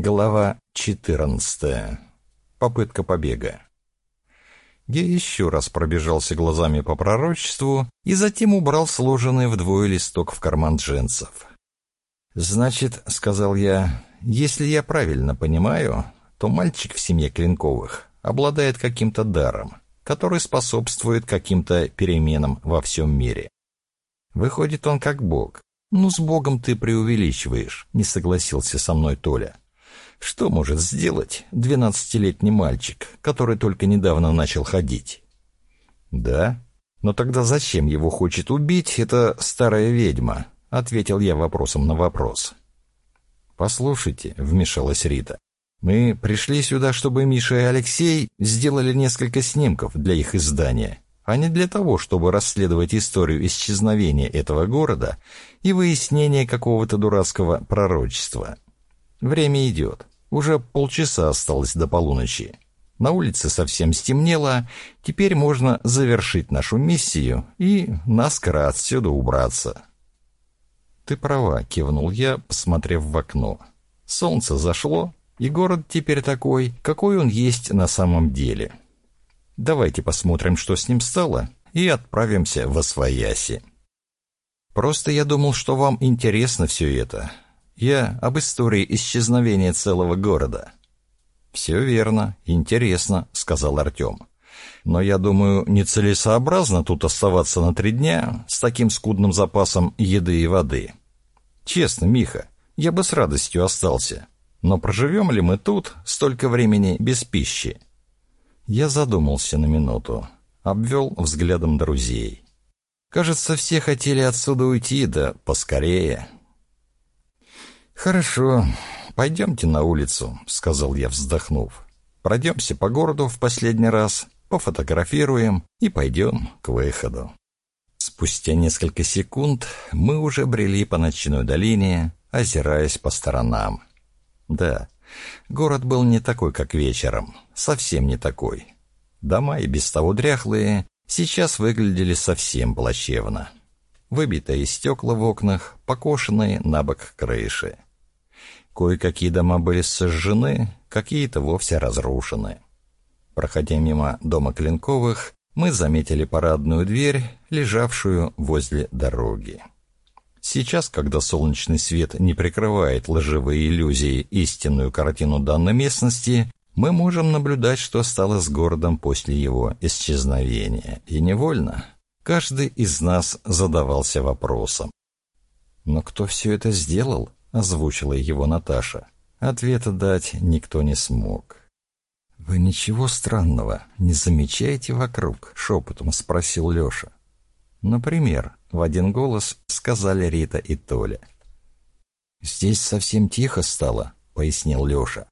Глава 14. Попытка побега. Я еще раз пробежался глазами по пророчеству и затем убрал сложенный вдвое листок в карман джинсов. «Значит, — сказал я, — если я правильно понимаю, то мальчик в семье Клинковых обладает каким-то даром, который способствует каким-то переменам во всем мире. Выходит, он как бог. Ну, с богом ты преувеличиваешь, — не согласился со мной Толя. Что может сделать двенадцатилетний мальчик, который только недавно начал ходить? Да? Но тогда зачем его хочет убить эта старая ведьма? Ответил я вопросом на вопрос. Послушайте, вмешалась Рита. Мы пришли сюда, чтобы Миша и Алексей сделали несколько снимков для их издания, а не для того, чтобы расследовать историю исчезновения этого города и выяснения какого-то дурацкого пророчества. Время идет. Уже полчаса осталось до полуночи. На улице совсем стемнело, теперь можно завершить нашу миссию и наскоро отсюда убраться. «Ты права», — кивнул я, посмотрев в окно. «Солнце зашло, и город теперь такой, какой он есть на самом деле. Давайте посмотрим, что с ним стало, и отправимся в Освояси. Просто я думал, что вам интересно все это, я об истории исчезновения целого города». «Все верно, интересно», — сказал Артем. «Но я думаю, нецелесообразно тут оставаться на три дня с таким скудным запасом еды и воды. Честно, Миха, я бы с радостью остался. Но проживем ли мы тут столько времени без пищи?» Я задумался на минуту, обвел взглядом друзей. Кажется, все хотели отсюда уйти, да поскорее. «Хорошо, пойдемте на улицу», — сказал я, вздохнув. «Пройдемся по городу в последний раз, пофотографируем и пойдем к выходу». Спустя несколько секунд мы уже брели по ночной долине, озираясь по сторонам. Да, город был не такой, как вечером, совсем не такой. Дома и без того дряхлые сейчас выглядели совсем плачевно. Выбитые стекла в окнах, покошенные на бок крыши. Кое-какие дома были сожжены, какие-то вовсе разрушены. Проходя мимо дома Клинковых, мы заметили парадную дверь, лежавшую возле дороги. Сейчас, когда солнечный свет не прикрывает лживые иллюзии истинную картину данной местности, мы можем наблюдать, что стало с городом после его исчезновения. И невольно каждый из нас задавался вопросом. Но кто все это сделал? — озвучила его Наташа. Ответа дать никто не смог. «Вы ничего странного не замечаете вокруг?» — шепотом спросил Леша. «Например», — в один голос сказали Рита и Толя. «Здесь совсем тихо стало», — пояснил Леша.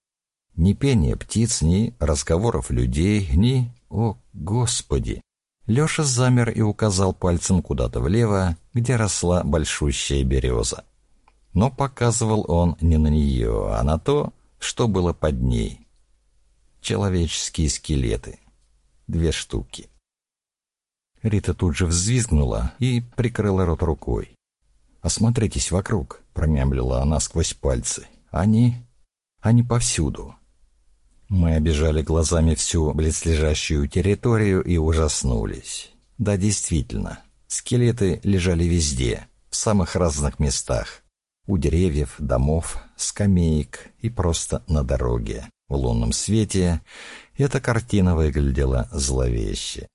«Ни пения птиц, ни разговоров людей, ни... О, Господи!» Леша замер и указал пальцем куда-то влево, где росла большущая береза но показывал он не на нее, а на то, что было под ней. Человеческие скелеты. Две штуки. Рита тут же взвизгнула и прикрыла рот рукой. «Осмотритесь вокруг», — промямлила она сквозь пальцы. «Они... они повсюду». Мы обижали глазами всю близлежащую территорию и ужаснулись. Да, действительно, скелеты лежали везде, в самых разных местах у деревьев, домов, скамеек и просто на дороге. В лунном свете эта картина выглядела зловеще.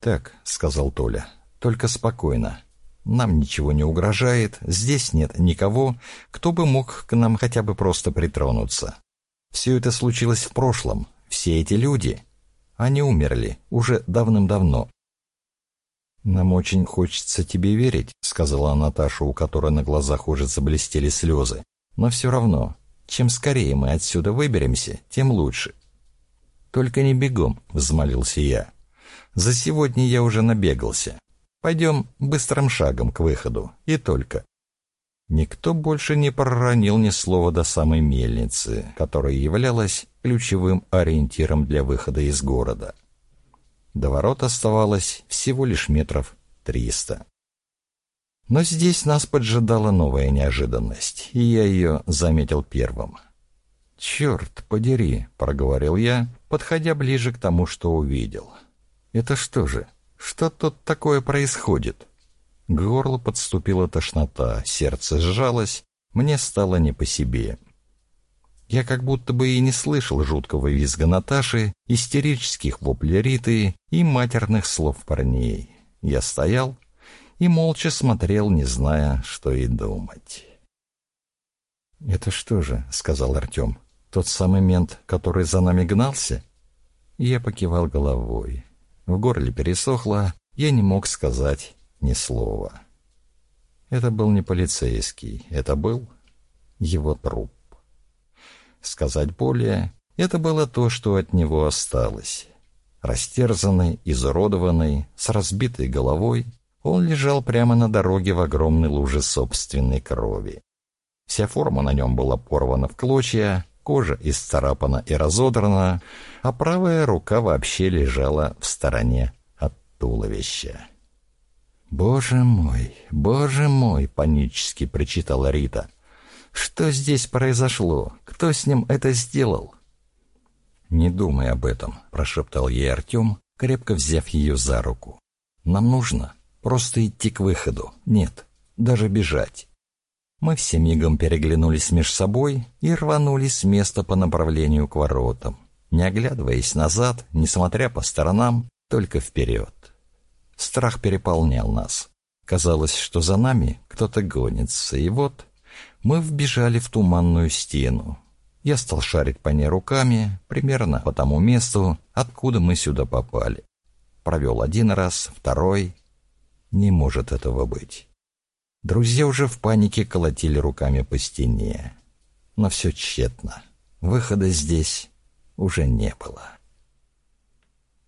«Так», — сказал Толя, — «только спокойно. Нам ничего не угрожает, здесь нет никого, кто бы мог к нам хотя бы просто притронуться. Все это случилось в прошлом, все эти люди, они умерли уже давным-давно. «Нам очень хочется тебе верить», — сказала Наташа, у которой на глазах уже заблестели слезы. «Но все равно, чем скорее мы отсюда выберемся, тем лучше». «Только не бегом», — взмолился я. «За сегодня я уже набегался. Пойдем быстрым шагом к выходу, и только». Никто больше не проронил ни слова до самой мельницы, которая являлась ключевым ориентиром для выхода из города. До ворот оставалось всего лишь метров триста. Но здесь нас поджидала новая неожиданность, и я ее заметил первым. «Черт подери», — проговорил я, подходя ближе к тому, что увидел. «Это что же? Что тут такое происходит?» К горлу подступила тошнота, сердце сжалось, мне стало не по себе. Я как будто бы и не слышал жуткого визга Наташи, истерических воплей Риты и матерных слов парней. Я стоял и молча смотрел, не зная, что и думать. «Это что же?» — сказал Артем. Тот самый мент, который за нами гнался? Я покивал головой. В горле пересохло, я не мог сказать ни слова. Это был не полицейский, это был его труп. Сказать более, это было то, что от него осталось. Растерзанный, изуродованный, с разбитой головой, он лежал прямо на дороге в огромной луже собственной крови. Вся форма на нем была порвана в клочья, кожа исцарапана и разодрана, а правая рука вообще лежала в стороне от туловища. «Боже мой, боже мой!» — панически прочитала Рита. «Что здесь произошло? Кто с ним это сделал?» «Не думай об этом», — прошептал ей Артем, крепко взяв ее за руку. «Нам нужно просто идти к выходу. Нет, даже бежать. Мы все мигом переглянулись меж собой и рванулись с места по направлению к воротам, не оглядываясь назад, не смотря по сторонам, только вперед. Страх переполнял нас. Казалось, что за нами кто-то гонится, и вот мы вбежали в туманную стену. Я стал шарить по ней руками, примерно по тому месту, откуда мы сюда попали. Провел один раз, второй. Не может этого быть. Друзья уже в панике колотили руками по стене. Но все тщетно. Выхода здесь уже не было.